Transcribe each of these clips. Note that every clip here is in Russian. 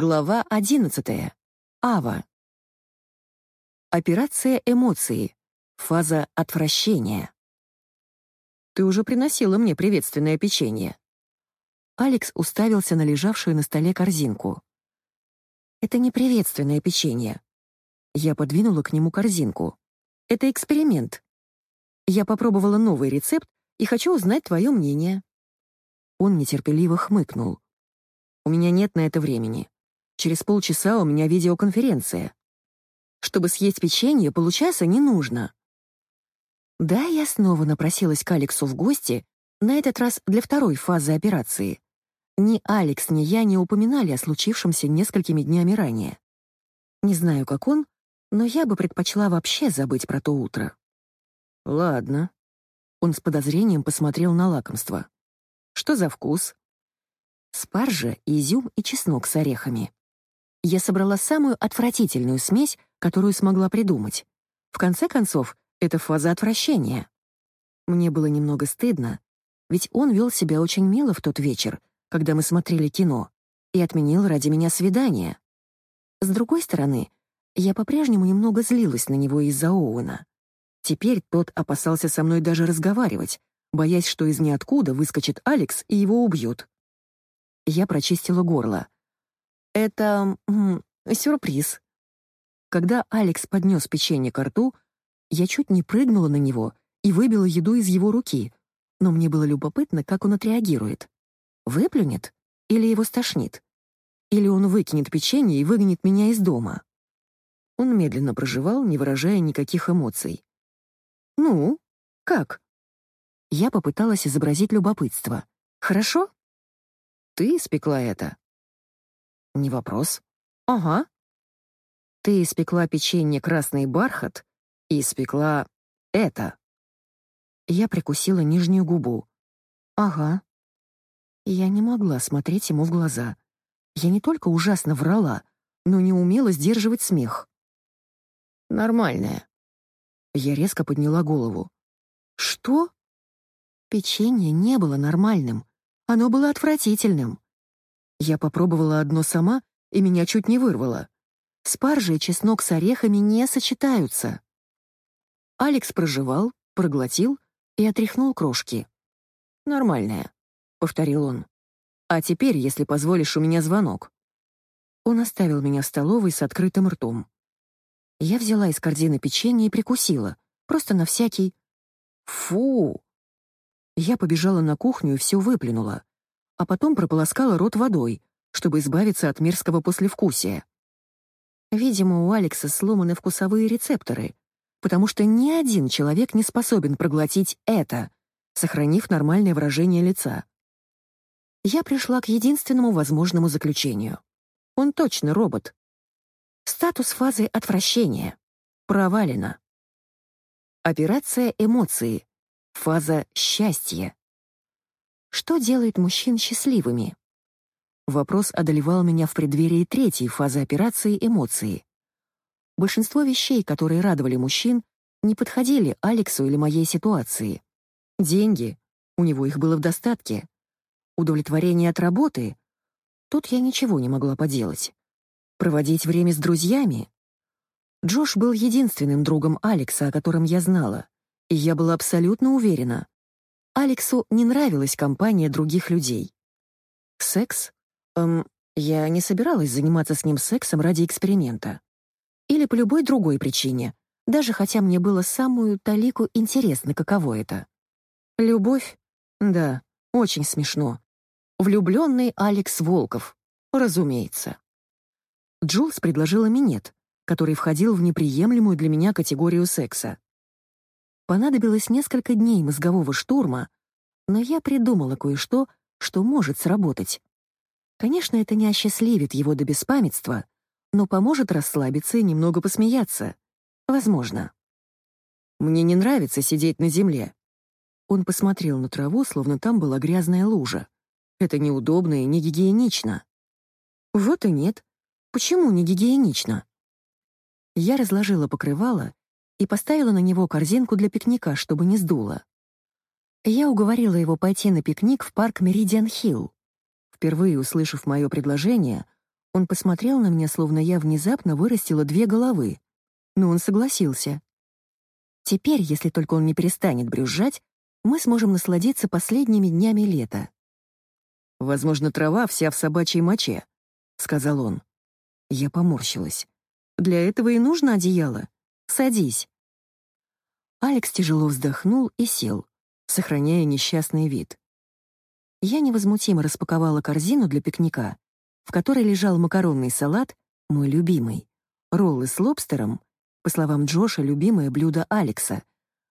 Глава 11. Ава. Операция эмоции. Фаза отвращения. Ты уже приносила мне приветственное печенье. Алекс уставился на лежавшую на столе корзинку. Это не приветственное печенье. Я подвинула к нему корзинку. Это эксперимент. Я попробовала новый рецепт и хочу узнать твое мнение. Он нетерпеливо хмыкнул. У меня нет на это времени. Через полчаса у меня видеоконференция. Чтобы съесть печенье, получаса не нужно. Да, я снова напросилась к Алексу в гости, на этот раз для второй фазы операции. Ни Алекс, ни я не упоминали о случившемся несколькими днями ранее. Не знаю, как он, но я бы предпочла вообще забыть про то утро. Ладно. Он с подозрением посмотрел на лакомство. Что за вкус? Спаржа, изюм и чеснок с орехами. Я собрала самую отвратительную смесь, которую смогла придумать. В конце концов, это фаза отвращения. Мне было немного стыдно, ведь он вел себя очень мило в тот вечер, когда мы смотрели кино, и отменил ради меня свидание. С другой стороны, я по-прежнему немного злилась на него из-за Оуэна. Теперь тот опасался со мной даже разговаривать, боясь, что из ниоткуда выскочит Алекс и его убьют. Я прочистила горло. Это... М, сюрприз. Когда Алекс поднес печенье к рту, я чуть не прыгнула на него и выбила еду из его руки, но мне было любопытно, как он отреагирует. Выплюнет? Или его стошнит? Или он выкинет печенье и выгонит меня из дома? Он медленно проживал, не выражая никаких эмоций. «Ну, как?» Я попыталась изобразить любопытство. «Хорошо?» «Ты испекла это?» Не вопрос. Ага. Ты испекла печенье «Красный бархат» и испекла это. Я прикусила нижнюю губу. Ага. Я не могла смотреть ему в глаза. Я не только ужасно врала, но не умела сдерживать смех. Нормальная. Я резко подняла голову. Что? Печенье не было нормальным. Оно было отвратительным. Я попробовала одно сама, и меня чуть не вырвало. Спаржа и чеснок с орехами не сочетаются. Алекс прожевал, проглотил и отряхнул крошки. «Нормальная», — повторил он. «А теперь, если позволишь, у меня звонок». Он оставил меня в столовой с открытым ртом. Я взяла из корзины печенье и прикусила, просто на всякий. Фу! Я побежала на кухню и все выплюнула а потом прополоскала рот водой, чтобы избавиться от мерзкого послевкусия. Видимо, у Алекса сломаны вкусовые рецепторы, потому что ни один человек не способен проглотить это, сохранив нормальное выражение лица. Я пришла к единственному возможному заключению. Он точно робот. Статус фазы отвращения. Провалена. Операция эмоции. Фаза счастья. Что делает мужчин счастливыми? Вопрос одолевал меня в преддверии третьей фазы операции эмоции. Большинство вещей, которые радовали мужчин, не подходили Алексу или моей ситуации. Деньги, у него их было в достатке. Удовлетворение от работы, тут я ничего не могла поделать. Проводить время с друзьями. Джош был единственным другом Алекса, о котором я знала, и я была абсолютно уверена, Алексу не нравилась компания других людей. Секс? Эм, я не собиралась заниматься с ним сексом ради эксперимента. Или по любой другой причине, даже хотя мне было самую талику интересно, каково это. Любовь? Да, очень смешно. Влюбленный Алекс Волков, разумеется. Джулс предложила минет, который входил в неприемлемую для меня категорию секса. Понадобилось несколько дней мозгового штурма, но я придумала кое-что, что может сработать. Конечно, это не осчастливит его до беспамятства, но поможет расслабиться и немного посмеяться. Возможно. Мне не нравится сидеть на земле. Он посмотрел на траву, словно там была грязная лужа. Это неудобно и не гигиенично. Вот и нет. Почему не гигиенично? Я разложила покрывало и поставила на него корзинку для пикника, чтобы не сдуло. Я уговорила его пойти на пикник в парк Меридиан Хилл. Впервые услышав мое предложение, Он посмотрел на меня, словно я внезапно вырастила две головы. Но он согласился. Теперь, если только он не перестанет брюзжать, мы сможем насладиться последними днями лета. «Возможно, трава вся в собачьей моче», — сказал он. Я поморщилась. «Для этого и нужно одеяло. Садись». Алекс тяжело вздохнул и сел, сохраняя несчастный вид. Я невозмутимо распаковала корзину для пикника, в которой лежал макаронный салат, мой любимый, роллы с лобстером, по словам Джоша, любимое блюдо Алекса,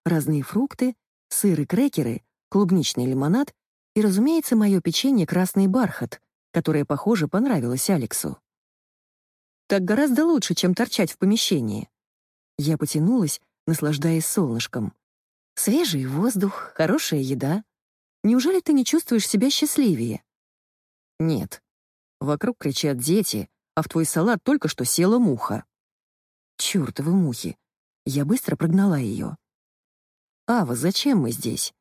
разные фрукты, сыр и крекеры, клубничный лимонад и, разумеется, мое печенье «Красный бархат», которое, похоже, понравилось Алексу. Так гораздо лучше, чем торчать в помещении. Я потянулась, наслаждаясь солнышком. Свежий воздух, хорошая еда. Неужели ты не чувствуешь себя счастливее? Нет. Вокруг кричат дети, а в твой салат только что села муха. Чёртовы мухи. Я быстро прогнала ее. «Ава, зачем мы здесь?»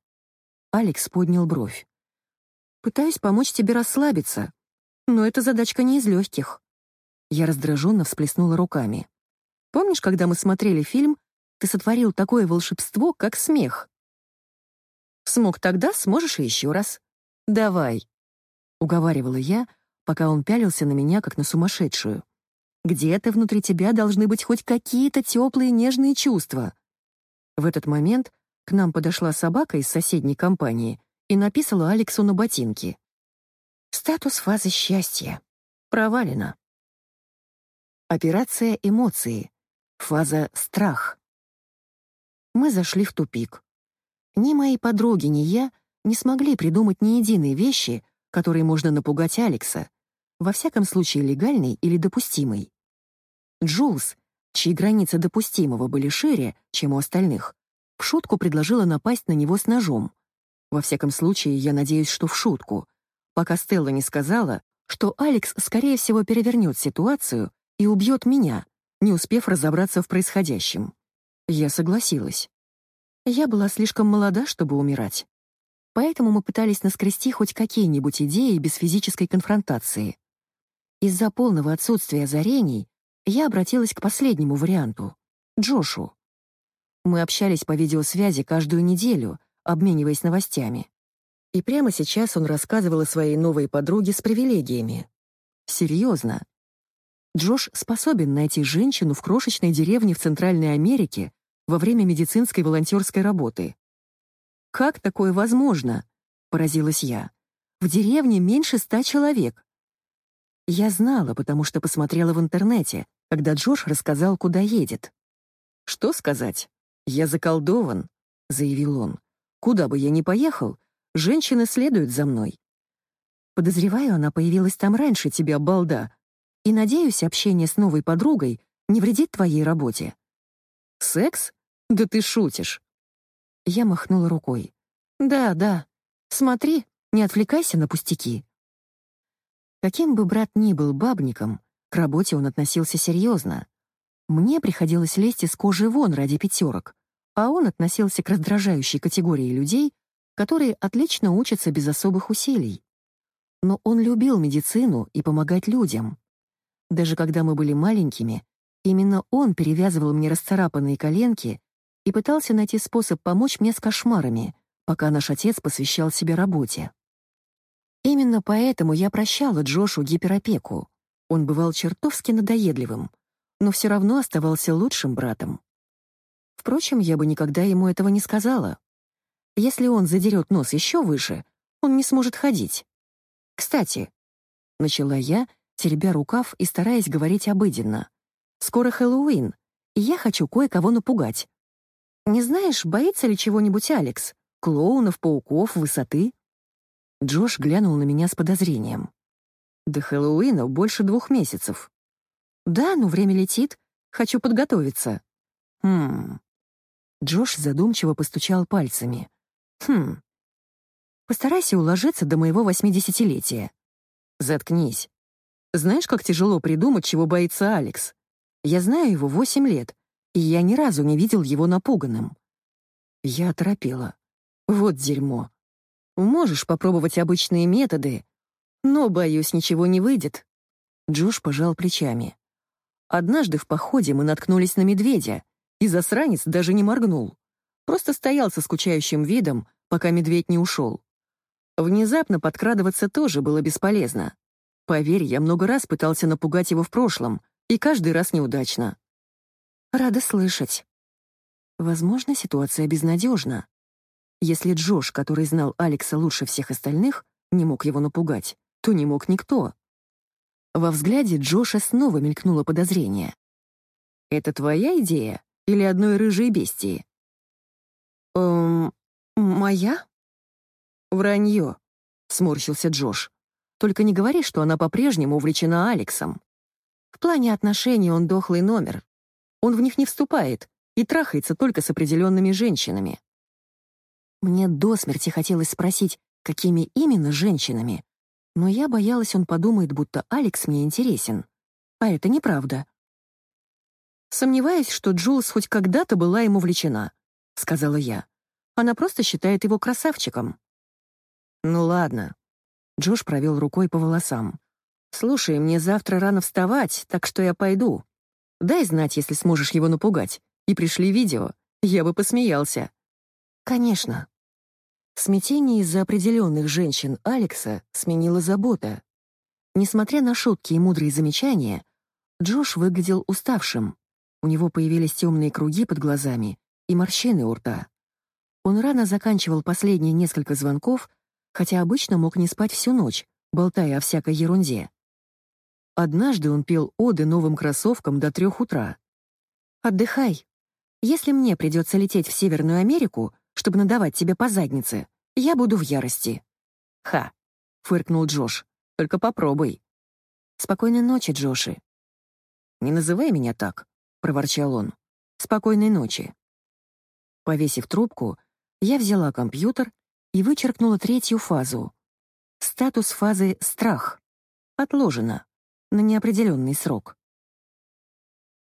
Алекс поднял бровь. «Пытаюсь помочь тебе расслабиться, но эта задачка не из легких». Я раздраженно всплеснула руками. «Помнишь, когда мы смотрели фильм, ты сотворил такое волшебство, как смех?» «Смог тогда, сможешь и еще раз. Давай», — уговаривала я, пока он пялился на меня, как на сумасшедшую. «Где-то внутри тебя должны быть хоть какие-то теплые нежные чувства». В этот момент к нам подошла собака из соседней компании и написала Алексу на ботинке. Статус фазы счастья. Провалено. Операция эмоции. Фаза страх. Мы зашли в тупик. Ни мои подруги, ни я не смогли придумать ни единой вещи, которые можно напугать Алекса, во всяком случае легальной или допустимой. Джулс, чьи границы допустимого были шире, чем у остальных, в шутку предложила напасть на него с ножом. Во всяком случае, я надеюсь, что в шутку, пока Стелла не сказала, что Алекс, скорее всего, перевернет ситуацию и убьет меня, не успев разобраться в происходящем. Я согласилась. Я была слишком молода, чтобы умирать. Поэтому мы пытались наскрести хоть какие-нибудь идеи без физической конфронтации. Из-за полного отсутствия озарений я обратилась к последнему варианту — Джошу. Мы общались по видеосвязи каждую неделю, обмениваясь новостями. И прямо сейчас он рассказывал о своей новой подруге с привилегиями. Серьезно. Джош способен найти женщину в крошечной деревне в Центральной Америке во время медицинской волонтерской работы. «Как такое возможно?» — поразилась я. «В деревне меньше ста человек». Я знала, потому что посмотрела в интернете, когда Джош рассказал, куда едет. Что сказать? «Я заколдован», — заявил он. «Куда бы я ни поехал, женщины следуют за мной». Подозреваю, она появилась там раньше тебя, балда. И надеюсь, общение с новой подругой не вредит твоей работе. Секс? Да ты шутишь. Я махнула рукой. Да, да. Смотри, не отвлекайся на пустяки. Каким бы брат ни был бабником, к работе он относился серьезно. Мне приходилось лезть из кожи вон ради пятерок, а он относился к раздражающей категории людей, которые отлично учатся без особых усилий. Но он любил медицину и помогать людям. Даже когда мы были маленькими, именно он перевязывал мне расцарапанные коленки и пытался найти способ помочь мне с кошмарами, пока наш отец посвящал себя работе. Именно поэтому я прощала Джошу гиперопеку. Он бывал чертовски надоедливым — но все равно оставался лучшим братом. Впрочем, я бы никогда ему этого не сказала. Если он задерет нос еще выше, он не сможет ходить. Кстати, начала я, теребя рукав и стараясь говорить обыденно. Скоро Хэллоуин, и я хочу кое-кого напугать. Не знаешь, боится ли чего-нибудь Алекс? Клоунов, пауков, высоты? Джош глянул на меня с подозрением. До Хэллоуина больше двух месяцев. «Да, но время летит. Хочу подготовиться». «Хм...» Джош задумчиво постучал пальцами. «Хм... Постарайся уложиться до моего восьмидесятилетия». «Заткнись. Знаешь, как тяжело придумать, чего боится Алекс? Я знаю его восемь лет, и я ни разу не видел его напуганным». Я оторопела. «Вот дерьмо. Можешь попробовать обычные методы, но, боюсь, ничего не выйдет. Джош пожал плечами. Однажды в походе мы наткнулись на медведя, и засранец даже не моргнул. Просто стоял со скучающим видом, пока медведь не ушел. Внезапно подкрадываться тоже было бесполезно. Поверь, я много раз пытался напугать его в прошлом, и каждый раз неудачно. Рада слышать. Возможно, ситуация безнадежна. Если Джош, который знал Алекса лучше всех остальных, не мог его напугать, то не мог никто. Во взгляде Джоша снова мелькнуло подозрение. «Это твоя идея или одной рыжей бестии?» «Эм, моя?» «Вранье», — сморщился Джош. «Только не говори, что она по-прежнему увлечена Алексом. В плане отношений он дохлый номер. Он в них не вступает и трахается только с определенными женщинами». Мне до смерти хотелось спросить, какими именно женщинами, но я боялась, он подумает, будто Алекс мне интересен. А это неправда. «Сомневаюсь, что Джулс хоть когда-то была ему влечена», — сказала я. «Она просто считает его красавчиком». «Ну ладно». Джош провел рукой по волосам. «Слушай, мне завтра рано вставать, так что я пойду. Дай знать, если сможешь его напугать. И пришли видео. Я бы посмеялся». «Конечно». Смятение из-за определенных женщин Алекса сменила забота. Несмотря на шутки и мудрые замечания, Джош выглядел уставшим. У него появились темные круги под глазами и морщины у рта. Он рано заканчивал последние несколько звонков хотя обычно мог не спать всю ночь, болтая о всякой ерунде. Однажды он пел оды новым кроссовкам до трех утра. «Отдыхай. Если мне придется лететь в Северную Америку, чтобы надавать тебе по заднице, я буду в ярости». «Ха!» — фыркнул Джош. «Только попробуй». «Спокойной ночи, Джоши». «Не называй меня так», — проворчал он. «Спокойной ночи». Повесив трубку, я взяла компьютер и вычеркнула третью фазу. Статус фазы «страх». Отложено. На неопределенный срок.